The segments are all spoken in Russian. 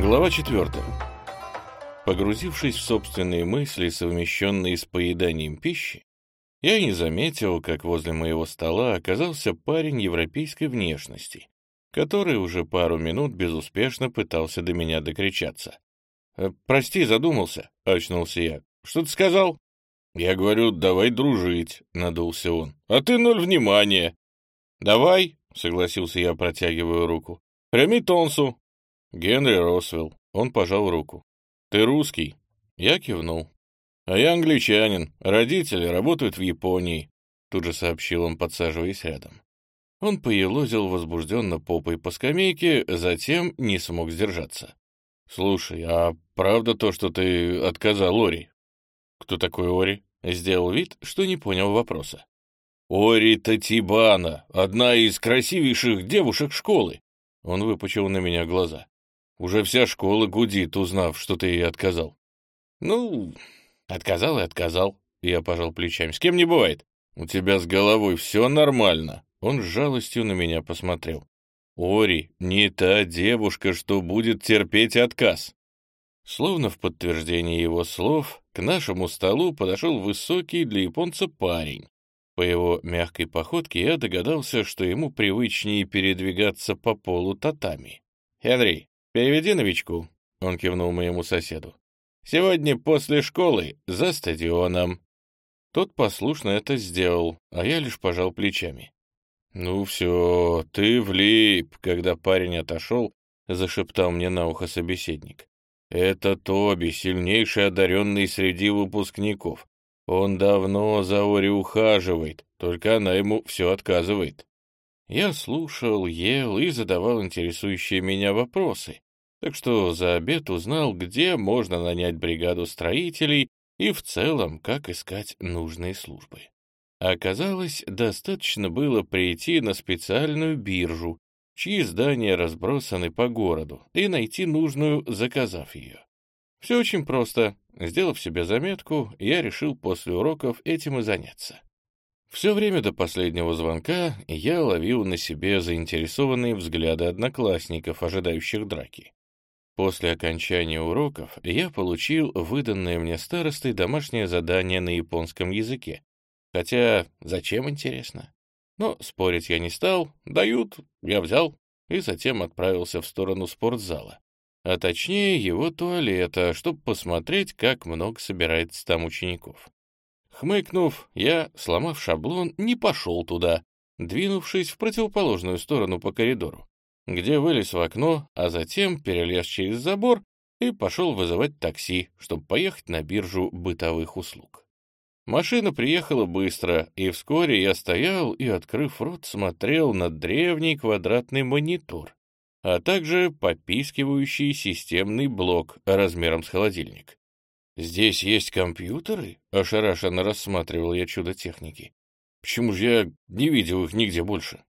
Глава 4. Погрузившись в собственные мысли, совмещенные с поеданием пищи, я не заметил, как возле моего стола оказался парень европейской внешности, который уже пару минут безуспешно пытался до меня докричаться. «Э, «Прости, задумался», — очнулся я. «Что ты сказал?» «Я говорю, давай дружить», — надулся он. «А ты ноль внимания». «Давай», — согласился я, протягивая руку. «Прими Тонсу». Генри Росвелл. Он пожал руку. «Ты русский?» Я кивнул. «А я англичанин. Родители работают в Японии», — тут же сообщил он, подсаживаясь рядом. Он поелозил возбужденно попой по скамейке, затем не смог сдержаться. «Слушай, а правда то, что ты отказал Ори?» «Кто такой Ори?» Сделал вид, что не понял вопроса. «Ори Татибана, одна из красивейших девушек школы!» Он выпучил на меня глаза. «Уже вся школа гудит, узнав, что ты ей отказал». «Ну, отказал и отказал», — я пожал плечами. «С кем не бывает?» «У тебя с головой все нормально». Он с жалостью на меня посмотрел. «Ори не та девушка, что будет терпеть отказ». Словно в подтверждение его слов, к нашему столу подошел высокий для японца парень. По его мягкой походке я догадался, что ему привычнее передвигаться по полу татами. «Хенри, переведи новичку», — он кивнул моему соседу. «Сегодня после школы за стадионом». Тот послушно это сделал, а я лишь пожал плечами. «Ну все, ты влип», — когда парень отошел, зашептал мне на ухо собеседник. Это Тоби, сильнейший одаренный среди выпускников. Он давно за Ори ухаживает, только она ему все отказывает. Я слушал, ел и задавал интересующие меня вопросы, так что за обед узнал, где можно нанять бригаду строителей и в целом, как искать нужные службы. Оказалось, достаточно было прийти на специальную биржу, чьи здания разбросаны по городу, и найти нужную, заказав ее. Все очень просто. Сделав себе заметку, я решил после уроков этим и заняться. Все время до последнего звонка я ловил на себе заинтересованные взгляды одноклассников, ожидающих драки. После окончания уроков я получил выданное мне старостой домашнее задание на японском языке. Хотя зачем, интересно? Но спорить я не стал, дают, я взял, и затем отправился в сторону спортзала. А точнее, его туалета, чтобы посмотреть, как много собирается там учеников. Хмыкнув, я, сломав шаблон, не пошел туда, двинувшись в противоположную сторону по коридору, где вылез в окно, а затем перелез через забор и пошел вызывать такси, чтобы поехать на биржу бытовых услуг. Машина приехала быстро, и вскоре я стоял и, открыв рот, смотрел на древний квадратный монитор, а также попискивающий системный блок размером с холодильник. «Здесь есть компьютеры?» — ошарашенно рассматривал я чудо техники. «Почему же я не видел их нигде больше?»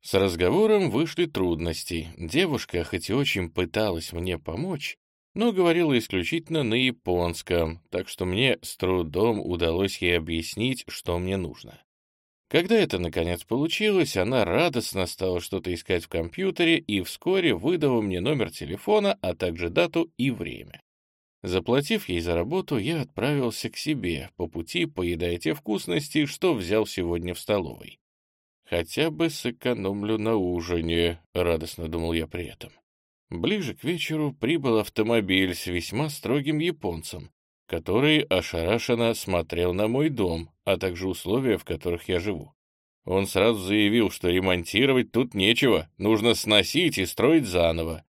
С разговором вышли трудности. Девушка, хоть и очень пыталась мне помочь, но говорила исключительно на японском, так что мне с трудом удалось ей объяснить, что мне нужно. Когда это, наконец, получилось, она радостно стала что-то искать в компьютере и вскоре выдала мне номер телефона, а также дату и время. Заплатив ей за работу, я отправился к себе, по пути поедая те вкусности, что взял сегодня в столовой. «Хотя бы сэкономлю на ужине», — радостно думал я при этом. Ближе к вечеру прибыл автомобиль с весьма строгим японцем, который ошарашенно смотрел на мой дом, а также условия, в которых я живу. Он сразу заявил, что ремонтировать тут нечего, нужно сносить и строить заново.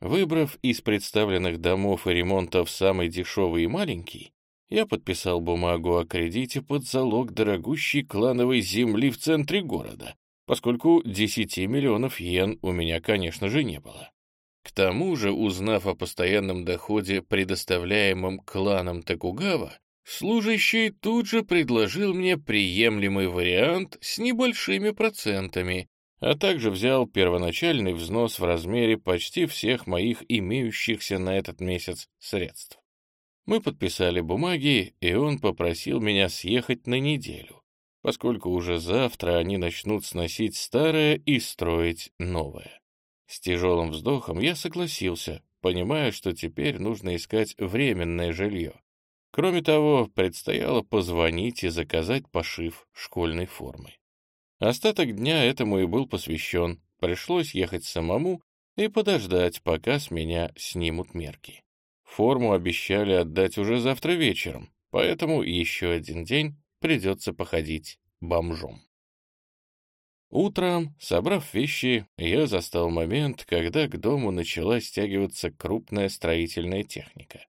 Выбрав из представленных домов и ремонтов самый дешевый и маленький, я подписал бумагу о кредите под залог дорогущей клановой земли в центре города, поскольку 10 миллионов йен у меня, конечно же, не было. К тому же, узнав о постоянном доходе, предоставляемом кланом Токугава, служащий тут же предложил мне приемлемый вариант с небольшими процентами, а также взял первоначальный взнос в размере почти всех моих имеющихся на этот месяц средств. Мы подписали бумаги, и он попросил меня съехать на неделю, поскольку уже завтра они начнут сносить старое и строить новое. С тяжелым вздохом я согласился, понимая, что теперь нужно искать временное жилье. Кроме того, предстояло позвонить и заказать пошив школьной формы. Остаток дня этому и был посвящен. Пришлось ехать самому и подождать, пока с меня снимут мерки. Форму обещали отдать уже завтра вечером, поэтому еще один день придется походить бомжом. Утром, собрав вещи, я застал момент, когда к дому начала стягиваться крупная строительная техника.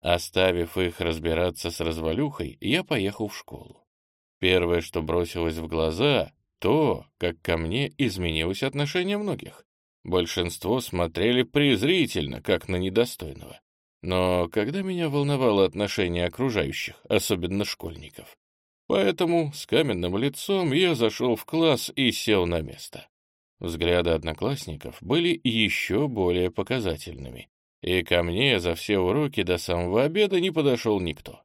Оставив их разбираться с развалюхой, я поехал в школу. Первое, что бросилось в глаза, то, как ко мне изменилось отношение многих. Большинство смотрели презрительно, как на недостойного. Но когда меня волновало отношение окружающих, особенно школьников. Поэтому с каменным лицом я зашел в класс и сел на место. Взгляды одноклассников были еще более показательными и ко мне за все уроки до самого обеда не подошел никто.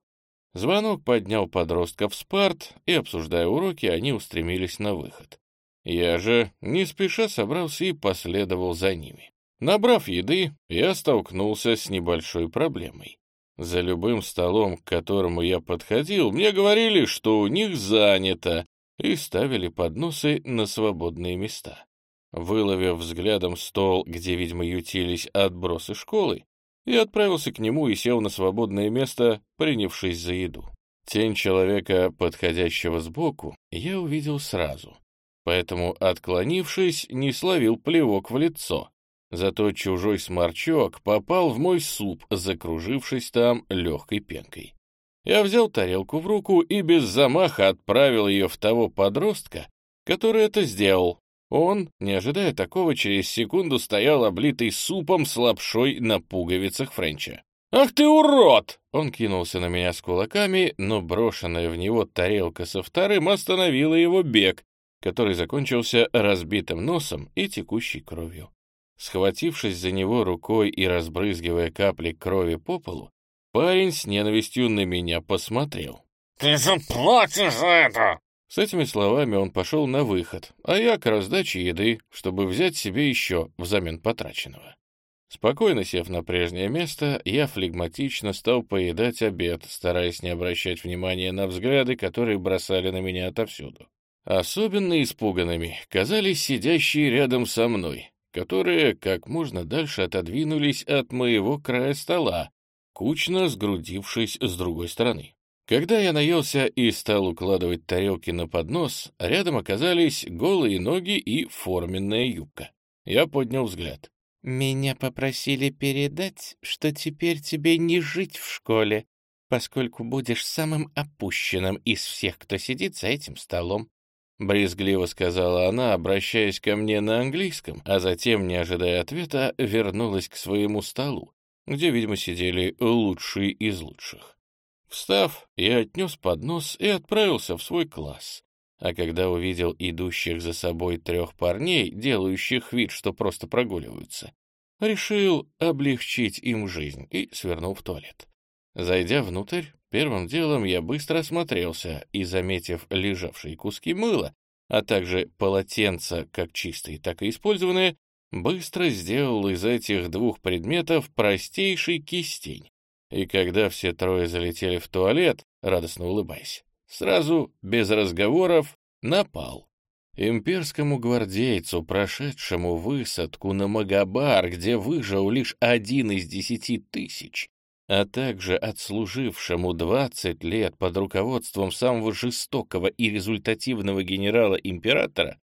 Звонок поднял подростков с парт, и, обсуждая уроки, они устремились на выход. Я же не спеша собрался и последовал за ними. Набрав еды, я столкнулся с небольшой проблемой. За любым столом, к которому я подходил, мне говорили, что у них занято, и ставили подносы на свободные места. Выловив взглядом стол, где, видимо, ютились отбросы школы, я отправился к нему и сел на свободное место, принявшись за еду. Тень человека, подходящего сбоку, я увидел сразу, поэтому, отклонившись, не словил плевок в лицо. Зато чужой сморчок попал в мой суп, закружившись там легкой пенкой. Я взял тарелку в руку и без замаха отправил ее в того подростка, который это сделал, он, не ожидая такого, через секунду стоял облитый супом с лапшой на пуговицах Френча. «Ах ты урод!» Он кинулся на меня с кулаками, но брошенная в него тарелка со вторым остановила его бег, который закончился разбитым носом и текущей кровью. Схватившись за него рукой и разбрызгивая капли крови по полу, парень с ненавистью на меня посмотрел. «Ты заплатишь за это!» С этими словами он пошел на выход, а я к раздаче еды, чтобы взять себе еще взамен потраченного. Спокойно сев на прежнее место, я флегматично стал поедать обед, стараясь не обращать внимания на взгляды, которые бросали на меня отовсюду. Особенно испуганными казались сидящие рядом со мной, которые как можно дальше отодвинулись от моего края стола, кучно сгрудившись с другой стороны. Когда я наелся и стал укладывать тарелки на поднос, рядом оказались голые ноги и форменная юбка. Я поднял взгляд. «Меня попросили передать, что теперь тебе не жить в школе, поскольку будешь самым опущенным из всех, кто сидит за этим столом», — брезгливо сказала она, обращаясь ко мне на английском, а затем, не ожидая ответа, вернулась к своему столу, где, видимо, сидели лучшие из лучших. Встав, я отнес поднос и отправился в свой класс. А когда увидел идущих за собой трех парней, делающих вид, что просто прогуливаются, решил облегчить им жизнь и свернул в туалет. Зайдя внутрь, первым делом я быстро осмотрелся и, заметив лежавшие куски мыла, а также полотенца, как чистые, так и использованные, быстро сделал из этих двух предметов простейший кистень и когда все трое залетели в туалет, радостно улыбаясь, сразу, без разговоров, напал. Имперскому гвардейцу, прошедшему высадку на Магабар, где выжил лишь один из десяти тысяч, а также отслужившему двадцать лет под руководством самого жестокого и результативного генерала-императора,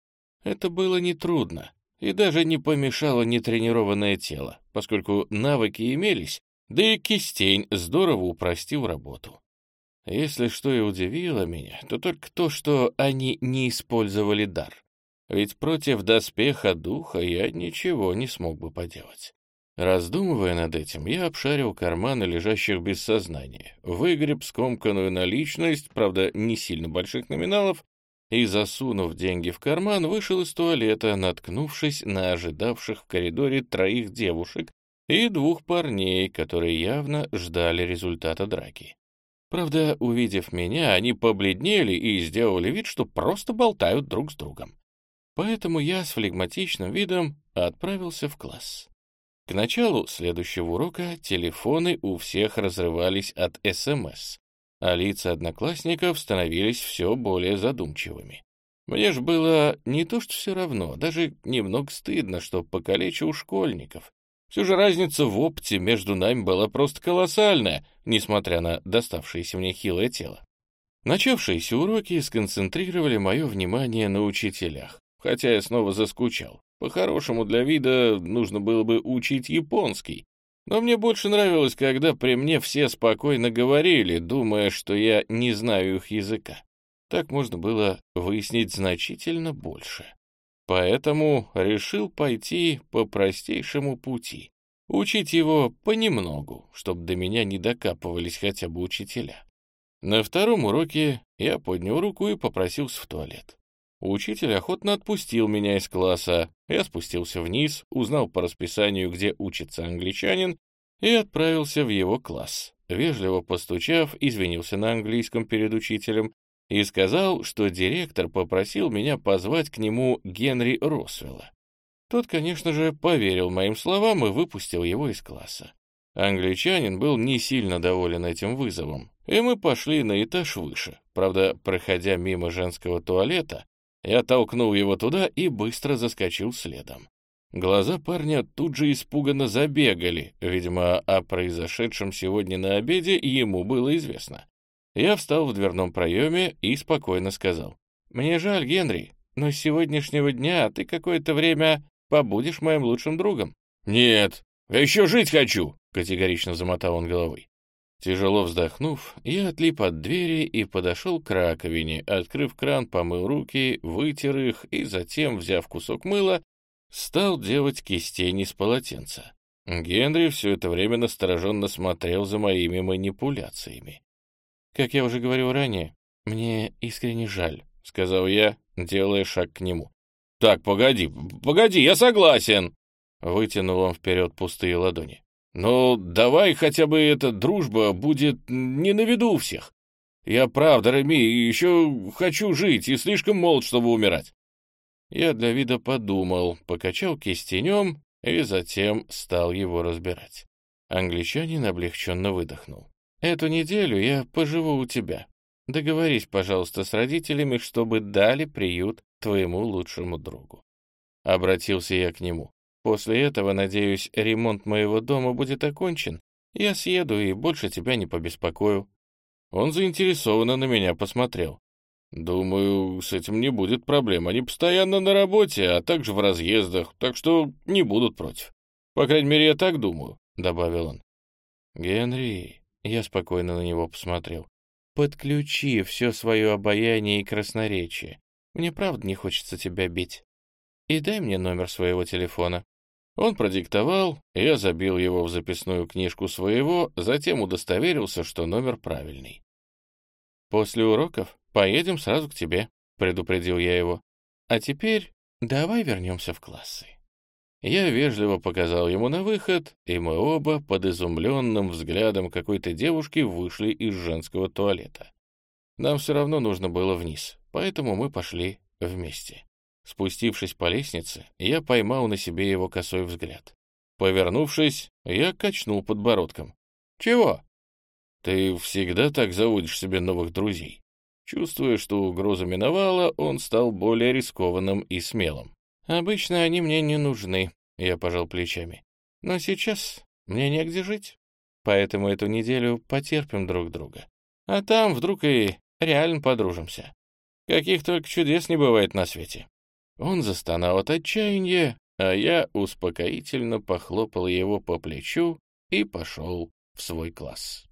это было нетрудно и даже не помешало нетренированное тело, поскольку навыки имелись, да и кистень здорово упростил работу. Если что и удивило меня, то только то, что они не использовали дар. Ведь против доспеха духа я ничего не смог бы поделать. Раздумывая над этим, я обшарил карманы лежащих без сознания, выгреб скомканную наличность, правда, не сильно больших номиналов, и, засунув деньги в карман, вышел из туалета, наткнувшись на ожидавших в коридоре троих девушек и двух парней, которые явно ждали результата драки. Правда, увидев меня, они побледнели и сделали вид, что просто болтают друг с другом. Поэтому я с флегматичным видом отправился в класс. К началу следующего урока телефоны у всех разрывались от СМС, а лица одноклассников становились все более задумчивыми. Мне ж было не то что все равно, даже немного стыдно, что покалечил школьников. Все же разница в опыте между нами была просто колоссальная, несмотря на доставшееся мне хилое тело. Начавшиеся уроки сконцентрировали мое внимание на учителях, хотя я снова заскучал. По-хорошему, для вида нужно было бы учить японский, но мне больше нравилось, когда при мне все спокойно говорили, думая, что я не знаю их языка. Так можно было выяснить значительно больше. Поэтому решил пойти по простейшему пути. Учить его понемногу, чтобы до меня не докапывались хотя бы учителя. На втором уроке я поднял руку и попросился в туалет. Учитель охотно отпустил меня из класса. Я спустился вниз, узнал по расписанию, где учится англичанин, и отправился в его класс. Вежливо постучав, извинился на английском перед учителем и сказал, что директор попросил меня позвать к нему Генри Росвелла. Тот, конечно же, поверил моим словам и выпустил его из класса. Англичанин был не сильно доволен этим вызовом, и мы пошли на этаж выше. Правда, проходя мимо женского туалета, я толкнул его туда и быстро заскочил следом. Глаза парня тут же испуганно забегали, видимо, о произошедшем сегодня на обеде ему было известно. Я встал в дверном проеме и спокойно сказал. «Мне жаль, Генри, но с сегодняшнего дня ты какое-то время побудешь моим лучшим другом». «Нет, я еще жить хочу!» — категорично замотал он головой. Тяжело вздохнув, я отлип от двери и подошел к раковине, открыв кран, помыл руки, вытер их и затем, взяв кусок мыла, стал делать кистень из полотенца. Генри все это время настороженно смотрел за моими манипуляциями. «Как я уже говорил ранее, мне искренне жаль», — сказал я, делая шаг к нему. «Так, погоди, погоди, я согласен!» Вытянул он вперед пустые ладони. «Ну, давай хотя бы эта дружба будет не на виду у всех. Я правда, Рами, еще хочу жить и слишком молод, чтобы умирать». Я для вида подумал, покачал кистенем и затем стал его разбирать. Англичанин облегченно выдохнул. Эту неделю я поживу у тебя. Договорись, пожалуйста, с родителями, чтобы дали приют твоему лучшему другу. Обратился я к нему. После этого, надеюсь, ремонт моего дома будет окончен. Я съеду и больше тебя не побеспокою. Он заинтересованно на меня посмотрел. Думаю, с этим не будет проблем. Они постоянно на работе, а также в разъездах, так что не будут против. По крайней мере, я так думаю, — добавил он. Генри, я спокойно на него посмотрел. «Подключи все свое обаяние и красноречие. Мне правда не хочется тебя бить. И дай мне номер своего телефона». Он продиктовал, я забил его в записную книжку своего, затем удостоверился, что номер правильный. «После уроков поедем сразу к тебе», — предупредил я его. «А теперь давай вернемся в классы». Я вежливо показал ему на выход, и мы оба под изумленным взглядом какой-то девушки вышли из женского туалета. Нам все равно нужно было вниз, поэтому мы пошли вместе. Спустившись по лестнице, я поймал на себе его косой взгляд. Повернувшись, я качнул подбородком. «Чего?» «Ты всегда так заводишь себе новых друзей». Чувствуя, что угроза миновала, он стал более рискованным и смелым. «Обычно они мне не нужны», — я пожал плечами. «Но сейчас мне негде жить, поэтому эту неделю потерпим друг друга. А там вдруг и реально подружимся. Каких только чудес не бывает на свете». Он застонал от отчаяния, а я успокоительно похлопал его по плечу и пошел в свой класс.